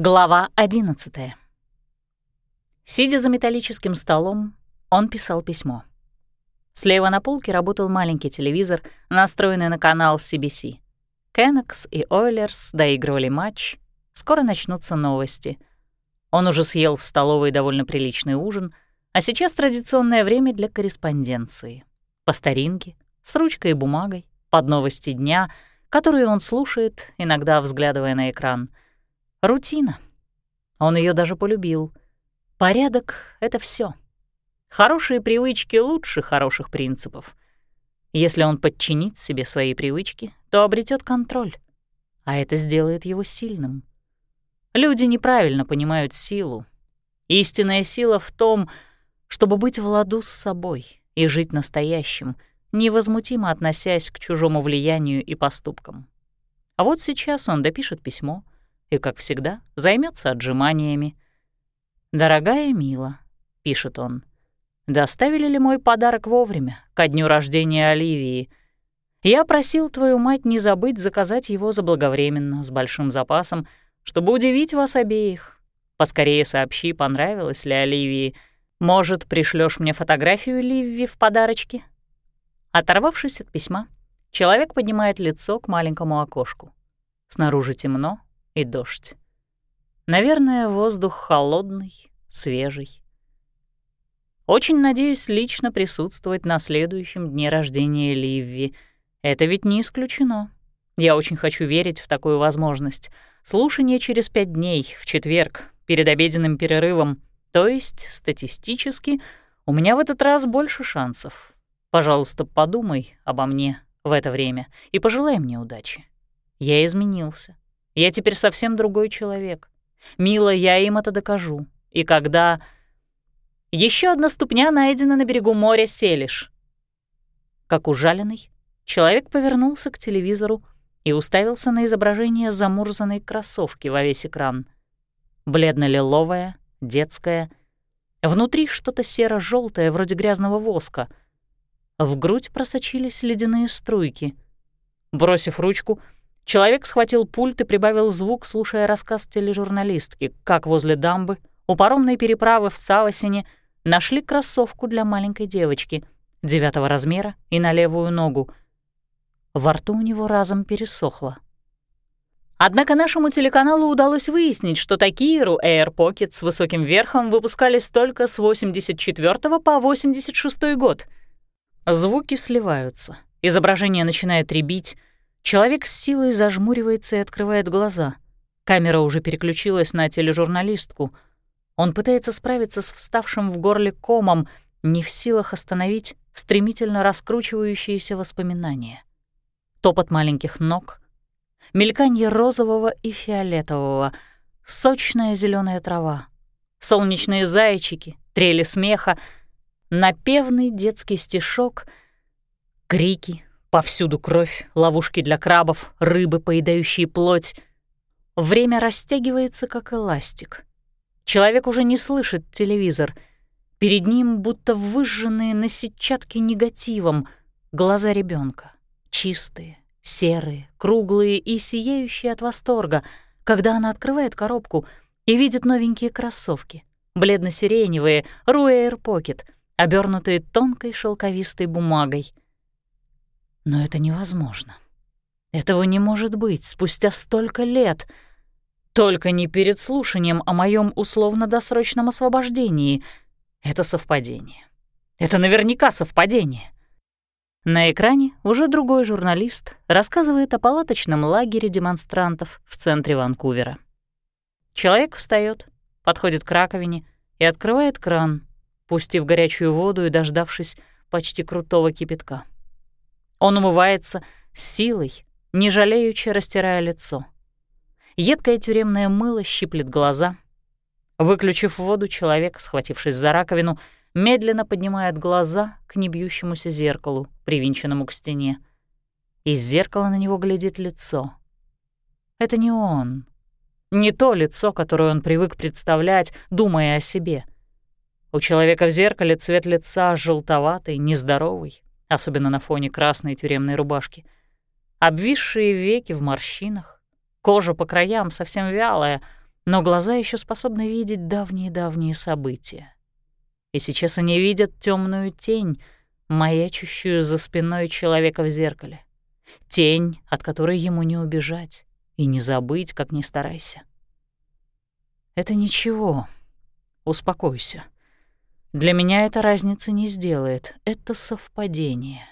Глава 11 Сидя за металлическим столом, он писал письмо. Слева на полке работал маленький телевизор, настроенный на канал CBC. Кеннекс и Ойлерс доигрывали матч. Скоро начнутся новости. Он уже съел в столовой довольно приличный ужин, а сейчас традиционное время для корреспонденции. По старинке, с ручкой и бумагой, под новости дня, которые он слушает, иногда взглядывая на экран. Рутина. Он ее даже полюбил. Порядок — это все. Хорошие привычки лучше хороших принципов. Если он подчинит себе свои привычки, то обретет контроль, а это сделает его сильным. Люди неправильно понимают силу. Истинная сила в том, чтобы быть в ладу с собой и жить настоящим, невозмутимо относясь к чужому влиянию и поступкам. А вот сейчас он допишет письмо и, как всегда, займется отжиманиями. «Дорогая Мила», — пишет он, — «доставили ли мой подарок вовремя, ко дню рождения Оливии? Я просил твою мать не забыть заказать его заблаговременно, с большим запасом, чтобы удивить вас обеих. Поскорее сообщи, понравилось ли Оливии. Может, пришлешь мне фотографию Ливи в подарочке?» Оторвавшись от письма, человек поднимает лицо к маленькому окошку. Снаружи темно и дождь. Наверное, воздух холодный, свежий. Очень надеюсь лично присутствовать на следующем дне рождения Ливи. Это ведь не исключено. Я очень хочу верить в такую возможность. Слушание через пять дней, в четверг, перед обеденным перерывом. То есть, статистически, у меня в этот раз больше шансов. Пожалуйста, подумай обо мне в это время и пожелай мне удачи. Я изменился. Я теперь совсем другой человек. Мило, я им это докажу. И когда... Еще одна ступня найдена на берегу моря Селиш. Как ужаленный, человек повернулся к телевизору и уставился на изображение замурзанной кроссовки во весь экран. Бледно-лиловая, детская. Внутри что-то серо желтое вроде грязного воска. В грудь просочились ледяные струйки. Бросив ручку, Человек схватил пульт и прибавил звук, слушая рассказ тележурналистки, как возле дамбы, у паромной переправы в Цавосине, нашли кроссовку для маленькой девочки девятого размера и на левую ногу. Во рту у него разом пересохло. Однако нашему телеканалу удалось выяснить, что такие Ру Air Pocket с высоким верхом выпускались только с 84 по 86 год. Звуки сливаются, изображение начинает ребить, Человек с силой зажмуривается и открывает глаза. Камера уже переключилась на тележурналистку. Он пытается справиться с вставшим в горле комом, не в силах остановить стремительно раскручивающиеся воспоминания. Топот маленьких ног, мельканье розового и фиолетового, сочная зеленая трава, солнечные зайчики, трели смеха, напевный детский стишок, крики, Повсюду кровь, ловушки для крабов, рыбы, поедающие плоть. Время растягивается, как эластик. Человек уже не слышит телевизор. Перед ним будто выжженные на сетчатке негативом глаза ребенка, Чистые, серые, круглые и сияющие от восторга, когда она открывает коробку и видит новенькие кроссовки, бледно-сиреневые, Руэйр Покет, обернутые тонкой шелковистой бумагой — но это невозможно. Этого не может быть спустя столько лет. Только не перед слушанием о моем условно-досрочном освобождении. Это совпадение. Это наверняка совпадение. На экране уже другой журналист рассказывает о палаточном лагере демонстрантов в центре Ванкувера. Человек встает, подходит к раковине и открывает кран, пустив горячую воду и дождавшись почти крутого кипятка. Он умывается силой, не жалеючи растирая лицо. Едкое тюремное мыло щиплет глаза. Выключив воду, человек, схватившись за раковину, медленно поднимает глаза к небьющемуся зеркалу, привинченному к стене. Из зеркала на него глядит лицо. Это не он. Не то лицо, которое он привык представлять, думая о себе. У человека в зеркале цвет лица желтоватый, нездоровый, особенно на фоне красной тюремной рубашки. Обвисшие веки в морщинах, кожа по краям совсем вялая, но глаза еще способны видеть давние-давние события. И сейчас они видят темную тень, маячущую за спиной человека в зеркале. Тень, от которой ему не убежать и не забыть, как ни старайся. Это ничего. Успокойся. Для меня это разницы не сделает. Это совпадение.